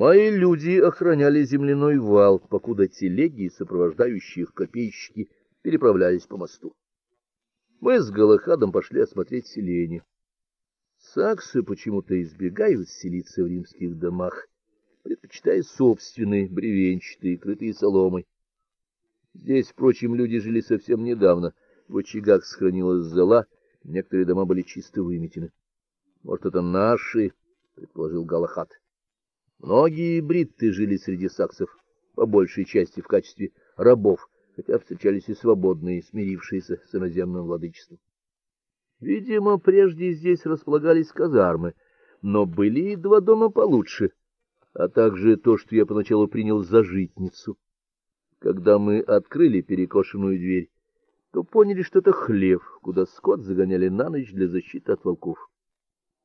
Мои люди охраняли земляной вал, покуда телеги и сопровождающие их копейщики переправлялись по мосту. Мы с Галахадом пошли осмотреть селение. Саксы почему-то избегают селиться в римских домах, предпочитая собственные, бревенчатые, крытые соломой. Здесь, впрочем, люди жили совсем недавно. В очагах сохранилась зола, некоторые дома были чисто выметены. Может, это наши, предположил Галахад. Многие бритты жили среди саксов, по большей части в качестве рабов, хотя встречались и свободные, смирившиеся с иноземным владычеством. Видимо, прежде здесь располагались казармы, но были и два дома получше, а также то, что я поначалу принял за житницу. Когда мы открыли перекошенную дверь, то поняли, что это хлев, куда скот загоняли на ночь для защиты от волков.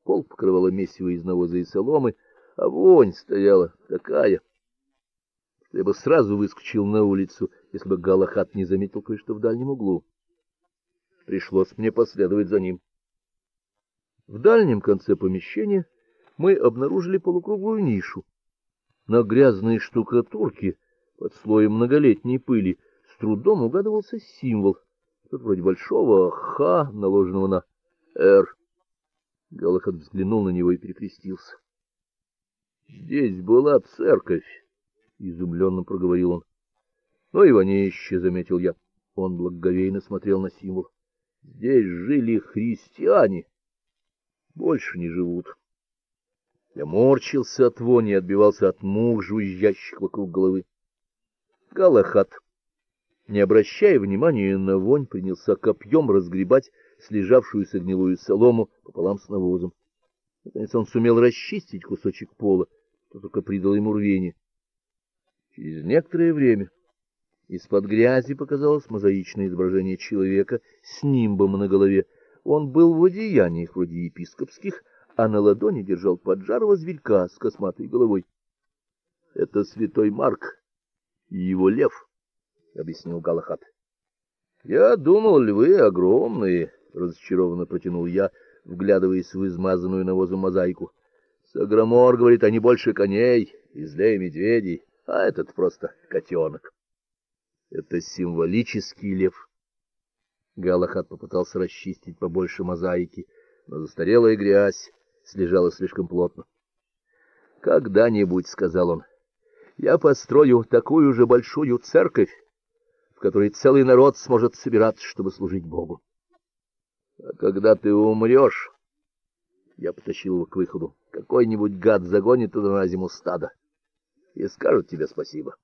Пол покрывало месиво из навоза и соломы, а вонь стояла такая, что бы сразу выскочил на улицу, если бы Галахат не заметил кое-что в дальнем углу. Пришлось мне последовать за ним. В дальнем конце помещения мы обнаружили полукруглую нишу. На грязной штукатурке под слоем многолетней пыли с трудом угадывался символ, что вроде большого Х, наложенного на Р. Галахат взглянул на него и перекрестился. Здесь была церковь, изумленно проговорил он. Ну и вонище, заметил я. Он благоговейно смотрел на символ. Здесь жили христиане. Больше не живут. Я морщился от вони и отбивался от мух, жужжащих вокруг головы. Галахат, не обращая внимания на вонь, принялся копьем разгребать слежавшуюся гнилую солому пополам с навозом. Наконец он сумел расчистить кусочек пола, что только придало ему рвение. Через некоторое время из-под грязи показалось мозаичное изображение человека с нимбом на голове. Он был в одеяниях вроде епископских, а на ладони держал поджарого зверька с косматой головой. Это святой Марк и его лев, объяснил Галахат. Я думал, львы огромные, разочарованно протянул я вглядываясь в измазанную навозом мозаику. Саграмор говорит, они больше коней и злее медведей, а этот просто котенок. Это символический лев. Галахат попытался расчистить побольше мозаики, но застарелая грязь слежала слишком плотно. Когда-нибудь, сказал он, я построю такую же большую церковь, в которой целый народ сможет собираться, чтобы служить Богу. А когда ты умрешь, я потащил его к выходу. Какой-нибудь гад загонит туда на зиму стадо и скажет тебе спасибо.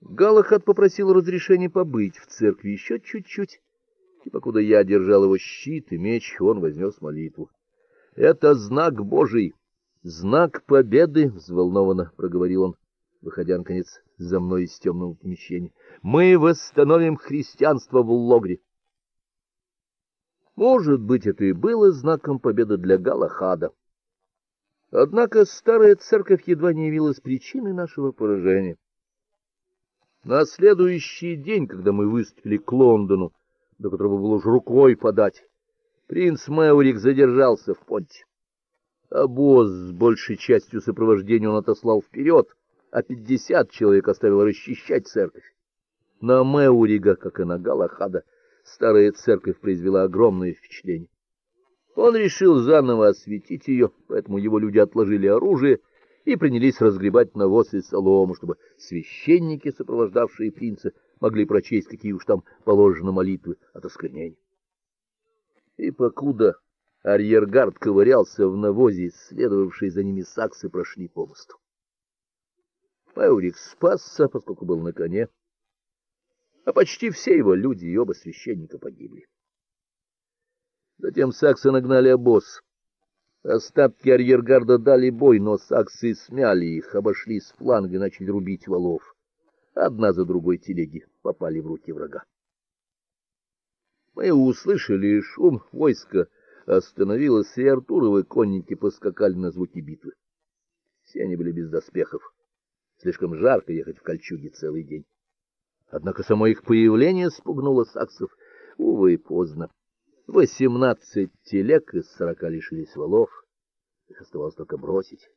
Галахад попросил разрешения побыть в церкви еще чуть-чуть, и покуда я держал его щит и меч, он вознес молитву. Это знак Божий, знак победы, взволнованно проговорил он, выходя наконец за мной из темного помещения. Мы восстановим христианство в Логре. Может быть, это и было знаком победы для Галахада. Однако старая церковь едва не явилась причиной нашего поражения. На следующий день, когда мы выступили к Лондону, до которого было уж рукой подать, принц Мэурик задержался в понте. Обоз с большей частью сопровождения он отослал вперед, а пятьдесят человек оставил расчищать церковь. На Мэурига, как и на Галахада, старая церковь произвела огромное впечатление. Он решил заново осветить ее, поэтому его люди отложили оружие и принялись разгребать навоз и солому, чтобы священники, сопровождавшие принца, могли прочесть, какие уж там положены молитвы от осквернения. И покуда арьергард ковырялся в навозе, следовавшие за ними саксы прошли по мосту. Паурик спасся, поскольку был на коне, а почти все его люди и оба священника погибли. Затем саксы нагнали обоз. Остатки арьергарда дали бой, но саксы смяли их, обошли с фланга и начали рубить валов. Одна за другой телеги попали в руки врага. Мы услышали шум войска, остановилось, и Артуровы конники поскакали на звуки битвы. Все они были без доспехов. Слишком жарко ехать в кольчуге целый день. Однако само их появление спугнуло саксов. Увы, поздно. Восемнадцать телег из сорока лишились валов. Их оставалось только бросить.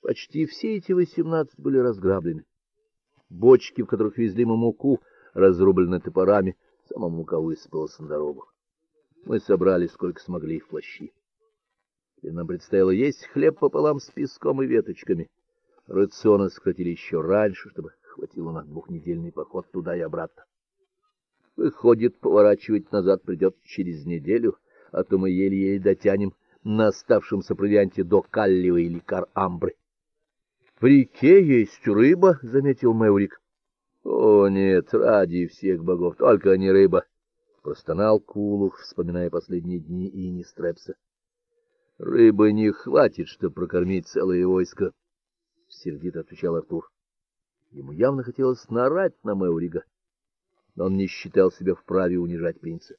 Почти все эти восемнадцать были разграблены. Бочки, в которых везли мы муку, разрублены топорами, сама мука высыпалась на дорогу. Мы собрали сколько смогли в плащи. И нам предстояло есть хлеб пополам с песком и веточками. Рационы сократили еще раньше, чтобы хватило на двухнедельный поход туда и обратно. Выходит, поворачивать назад придется через неделю, а то мы еле-еле дотянем на оставшемся провианте до Каллива или Кар-Амбры. — В реке есть рыба, — заметил Мэурик. — О, нет, ради всех богов, только не рыба, — простонал Кулух, вспоминая последние дни Ини Стрепса. — Рыбы не хватит, чтобы прокормить целое войско, — сердито отвечал Артур. Ему явно хотелось нарать на Мэурига, но он не считал себя вправе унижать принца.